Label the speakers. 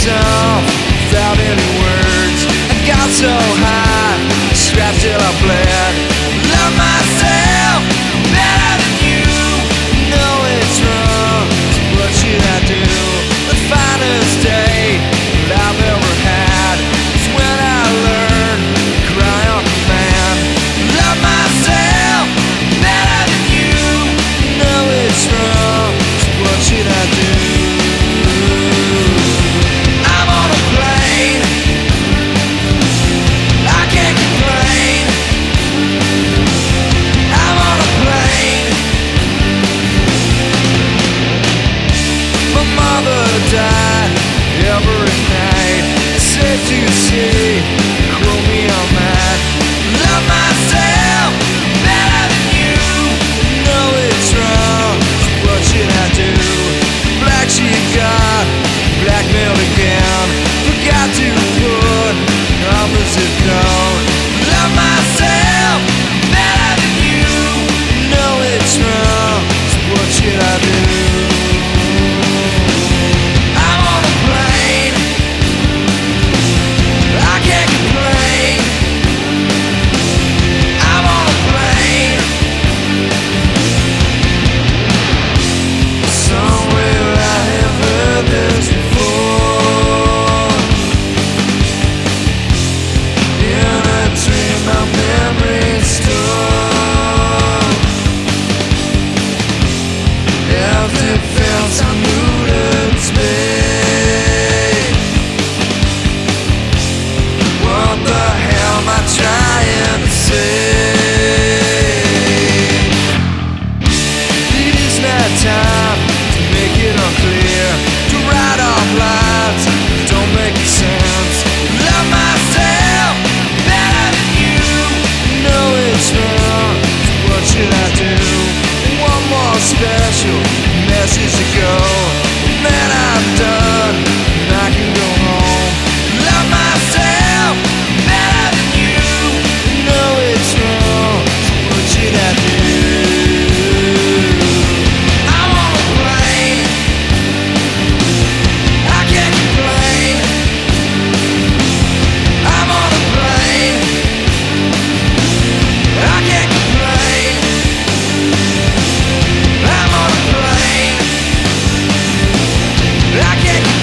Speaker 1: myself without any words. I got so high, strapped till I bled. die. say? I can't